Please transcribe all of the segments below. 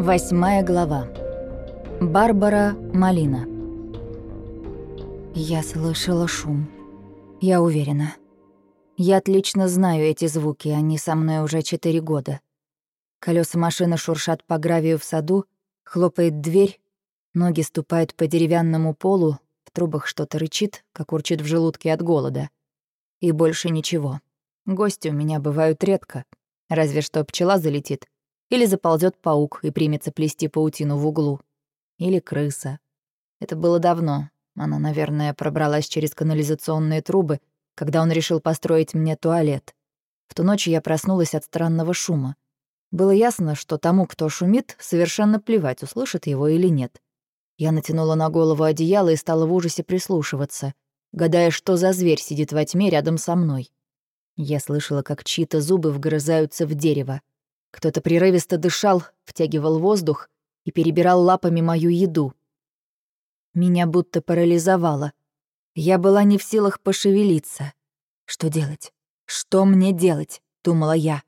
Восьмая глава. Барбара Малина. Я слышала шум. Я уверена. Я отлично знаю эти звуки, они со мной уже четыре года. Колеса машины шуршат по гравию в саду, хлопает дверь, ноги ступают по деревянному полу, в трубах что-то рычит, как урчит в желудке от голода. И больше ничего. Гости у меня бывают редко, разве что пчела залетит — или заползет паук и примется плести паутину в углу. Или крыса. Это было давно. Она, наверное, пробралась через канализационные трубы, когда он решил построить мне туалет. В ту ночь я проснулась от странного шума. Было ясно, что тому, кто шумит, совершенно плевать, услышит его или нет. Я натянула на голову одеяло и стала в ужасе прислушиваться, гадая, что за зверь сидит во тьме рядом со мной. Я слышала, как чьи-то зубы вгрызаются в дерево. Кто-то прерывисто дышал, втягивал воздух и перебирал лапами мою еду. Меня будто парализовало. Я была не в силах пошевелиться. Что делать? Что мне делать? Думала я.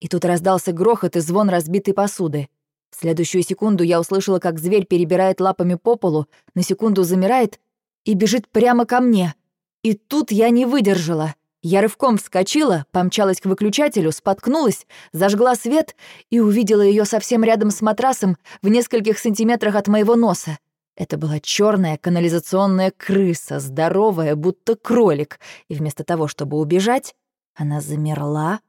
И тут раздался грохот и звон разбитой посуды. В следующую секунду я услышала, как зверь перебирает лапами по полу, на секунду замирает и бежит прямо ко мне. И тут я не выдержала. Я рывком вскочила, помчалась к выключателю, споткнулась, зажгла свет и увидела ее совсем рядом с матрасом в нескольких сантиметрах от моего носа. Это была черная канализационная крыса, здоровая, будто кролик, и вместо того, чтобы убежать, она замерла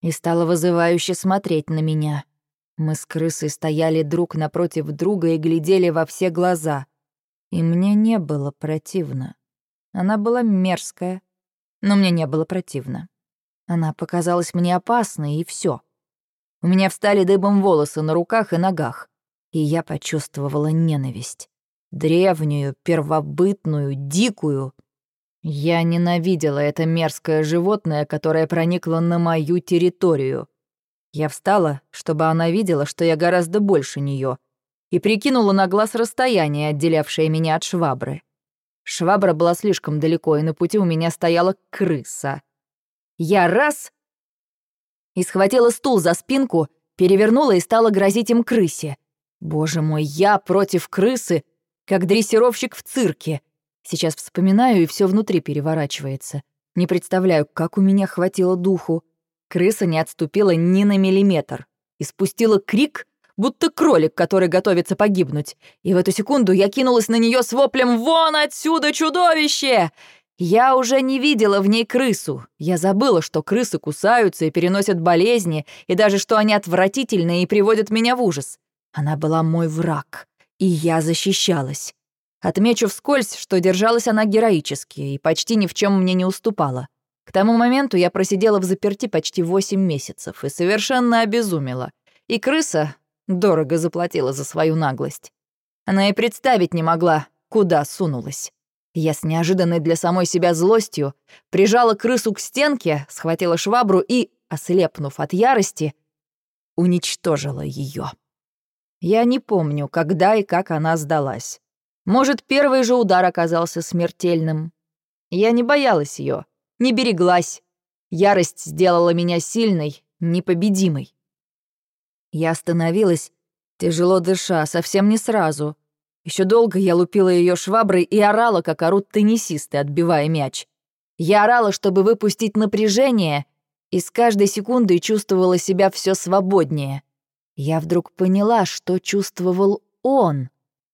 и стала вызывающе смотреть на меня. Мы с крысой стояли друг напротив друга и глядели во все глаза. И мне не было противно. Она была мерзкая, но мне не было противно. Она показалась мне опасной, и все. У меня встали дыбом волосы на руках и ногах, и я почувствовала ненависть. Древнюю, первобытную, дикую. Я ненавидела это мерзкое животное, которое проникло на мою территорию. Я встала, чтобы она видела, что я гораздо больше нее, и прикинула на глаз расстояние, отделявшее меня от швабры. Швабра была слишком далеко, и на пути у меня стояла крыса. Я раз... И схватила стул за спинку, перевернула и стала грозить им крысе. Боже мой, я против крысы, как дрессировщик в цирке. Сейчас вспоминаю, и все внутри переворачивается. Не представляю, как у меня хватило духу. Крыса не отступила ни на миллиметр. И спустила крик, будто кролик, который готовится погибнуть. И в эту секунду я кинулась на нее с воплем «Вон отсюда, чудовище!» Я уже не видела в ней крысу. Я забыла, что крысы кусаются и переносят болезни, и даже что они отвратительные и приводят меня в ужас. Она была мой враг, и я защищалась. Отмечу вскользь, что держалась она героически и почти ни в чем мне не уступала. К тому моменту я просидела в заперти почти восемь месяцев и совершенно обезумела. И крыса, Дорого заплатила за свою наглость. Она и представить не могла, куда сунулась. Я с неожиданной для самой себя злостью прижала крысу к стенке, схватила швабру и, ослепнув от ярости, уничтожила ее. Я не помню, когда и как она сдалась. Может, первый же удар оказался смертельным. Я не боялась ее, не береглась. Ярость сделала меня сильной, непобедимой. Я остановилась, тяжело дыша, совсем не сразу. Еще долго я лупила ее шваброй и орала, как орут теннисисты, отбивая мяч. Я орала, чтобы выпустить напряжение, и с каждой секундой чувствовала себя все свободнее. Я вдруг поняла, что чувствовал он,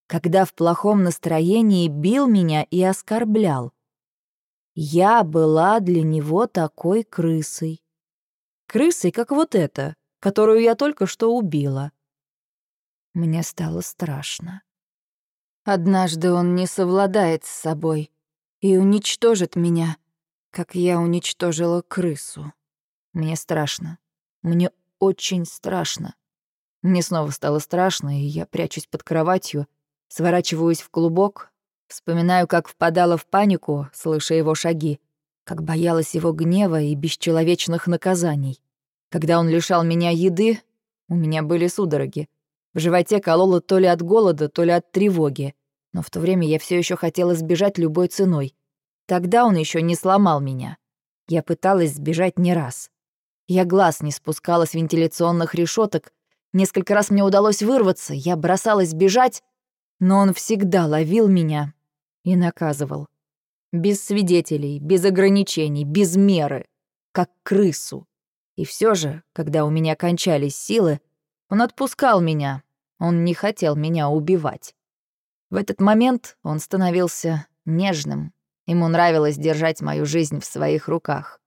когда в плохом настроении бил меня и оскорблял. Я была для него такой крысой. Крысой, как вот эта, которую я только что убила. Мне стало страшно. Однажды он не совладает с собой и уничтожит меня, как я уничтожила крысу. Мне страшно. Мне очень страшно. Мне снова стало страшно, и я прячусь под кроватью, сворачиваюсь в клубок, вспоминаю, как впадала в панику, слыша его шаги, как боялась его гнева и бесчеловечных наказаний. Когда он лишал меня еды, у меня были судороги. В животе кололо то ли от голода, то ли от тревоги. Но в то время я все еще хотела сбежать любой ценой. Тогда он еще не сломал меня. Я пыталась сбежать не раз. Я глаз не спускала с вентиляционных решеток Несколько раз мне удалось вырваться, я бросалась бежать, но он всегда ловил меня и наказывал. Без свидетелей, без ограничений, без меры, как крысу. И все же, когда у меня кончались силы, он отпускал меня, он не хотел меня убивать. В этот момент он становился нежным. Ему нравилось держать мою жизнь в своих руках.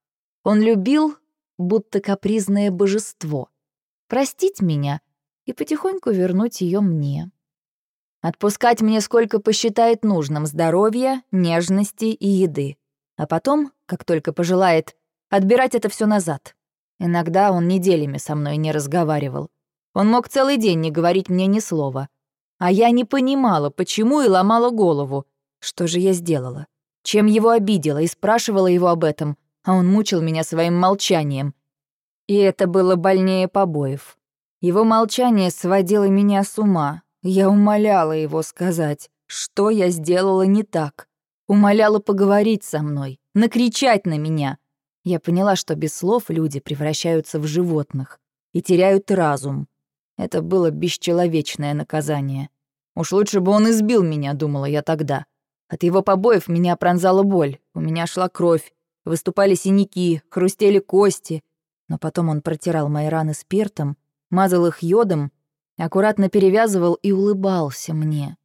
Он любил, будто капризное божество, простить меня и потихоньку вернуть ее мне. Отпускать мне сколько посчитает нужным здоровья, нежности и еды. А потом, как только пожелает, отбирать это все назад. Иногда он неделями со мной не разговаривал. Он мог целый день не говорить мне ни слова. А я не понимала, почему и ломала голову. Что же я сделала? Чем его обидела и спрашивала его об этом, а он мучил меня своим молчанием. И это было больнее побоев. Его молчание сводило меня с ума. Я умоляла его сказать, что я сделала не так. Умоляла поговорить со мной, накричать на меня. Я поняла, что без слов люди превращаются в животных и теряют разум. Это было бесчеловечное наказание. Уж лучше бы он избил меня, думала я тогда. От его побоев меня пронзала боль, у меня шла кровь, выступали синяки, хрустели кости. Но потом он протирал мои раны спиртом, мазал их йодом, аккуратно перевязывал и улыбался мне.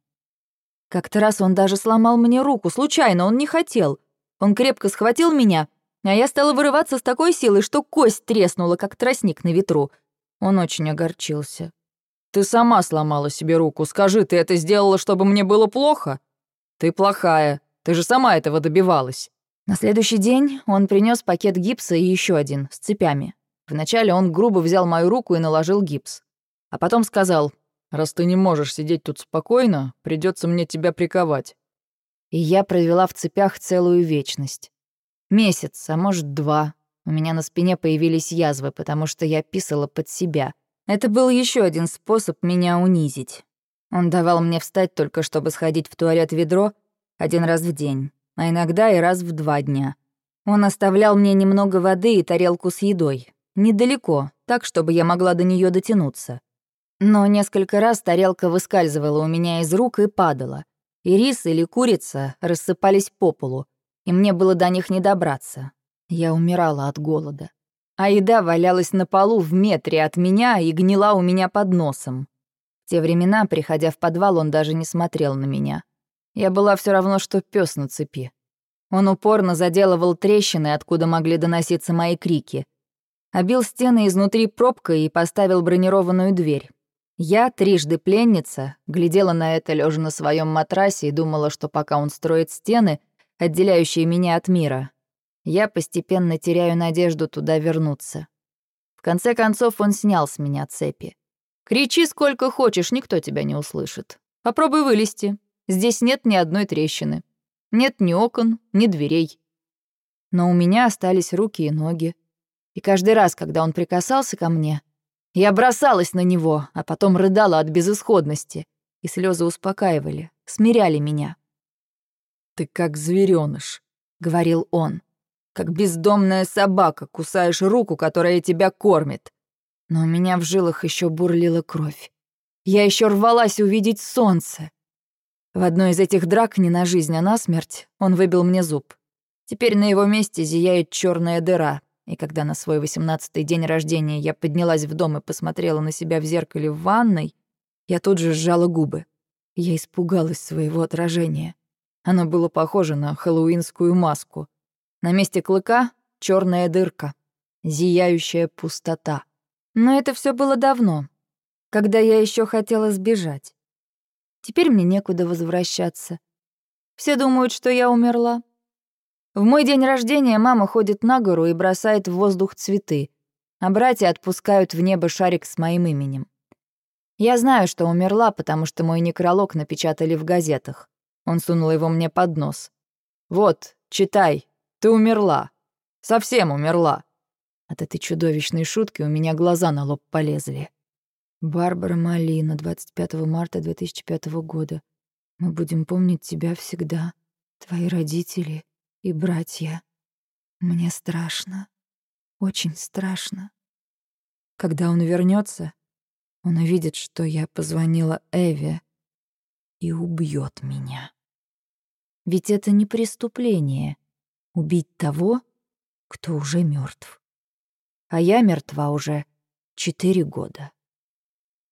Как-то раз он даже сломал мне руку, случайно, он не хотел. Он крепко схватил меня, а я стала вырываться с такой силой, что кость треснула, как тростник на ветру — он очень огорчился. «Ты сама сломала себе руку. Скажи, ты это сделала, чтобы мне было плохо? Ты плохая. Ты же сама этого добивалась». На следующий день он принес пакет гипса и еще один, с цепями. Вначале он грубо взял мою руку и наложил гипс. А потом сказал, «Раз ты не можешь сидеть тут спокойно, придется мне тебя приковать». И я провела в цепях целую вечность. Месяц, а может, два. У меня на спине появились язвы, потому что я писала под себя. Это был еще один способ меня унизить. Он давал мне встать только, чтобы сходить в туалет ведро один раз в день, а иногда и раз в два дня. Он оставлял мне немного воды и тарелку с едой. Недалеко, так, чтобы я могла до нее дотянуться. Но несколько раз тарелка выскальзывала у меня из рук и падала. И рис или курица рассыпались по полу, и мне было до них не добраться. Я умирала от голода. А еда валялась на полу в метре от меня и гнила у меня под носом. В те времена, приходя в подвал, он даже не смотрел на меня. Я была все равно, что пес на цепи. Он упорно заделывал трещины, откуда могли доноситься мои крики. Обил стены изнутри пробкой и поставил бронированную дверь. Я, трижды пленница, глядела на это лежа на своем матрасе и думала, что пока он строит стены, отделяющие меня от мира, я постепенно теряю надежду туда вернуться. В конце концов он снял с меня цепи. «Кричи сколько хочешь, никто тебя не услышит. Попробуй вылезти. Здесь нет ни одной трещины. Нет ни окон, ни дверей. Но у меня остались руки и ноги. И каждый раз, когда он прикасался ко мне, я бросалась на него, а потом рыдала от безысходности, и слезы успокаивали, смиряли меня. «Ты как зверёныш», — говорил он как бездомная собака, кусаешь руку, которая тебя кормит. Но у меня в жилах еще бурлила кровь. Я еще рвалась увидеть солнце. В одной из этих драк не на жизнь, а на смерть он выбил мне зуб. Теперь на его месте зияет черная дыра, и когда на свой восемнадцатый день рождения я поднялась в дом и посмотрела на себя в зеркале в ванной, я тут же сжала губы. Я испугалась своего отражения. Оно было похоже на хэллоуинскую маску. На месте клыка — черная дырка, зияющая пустота. Но это все было давно, когда я еще хотела сбежать. Теперь мне некуда возвращаться. Все думают, что я умерла. В мой день рождения мама ходит на гору и бросает в воздух цветы, а братья отпускают в небо шарик с моим именем. Я знаю, что умерла, потому что мой некролог напечатали в газетах. Он сунул его мне под нос. «Вот, читай, ты умерла. Совсем умерла». От этой чудовищной шутки у меня глаза на лоб полезли. Барбара Малина, 25 марта 2005 года. Мы будем помнить тебя всегда, твои родители и братья. Мне страшно, очень страшно. Когда он вернется, Он увидит, что я позвонила Эве и убьет меня. Ведь это не преступление — убить того, кто уже мертв. А я мертва уже четыре года.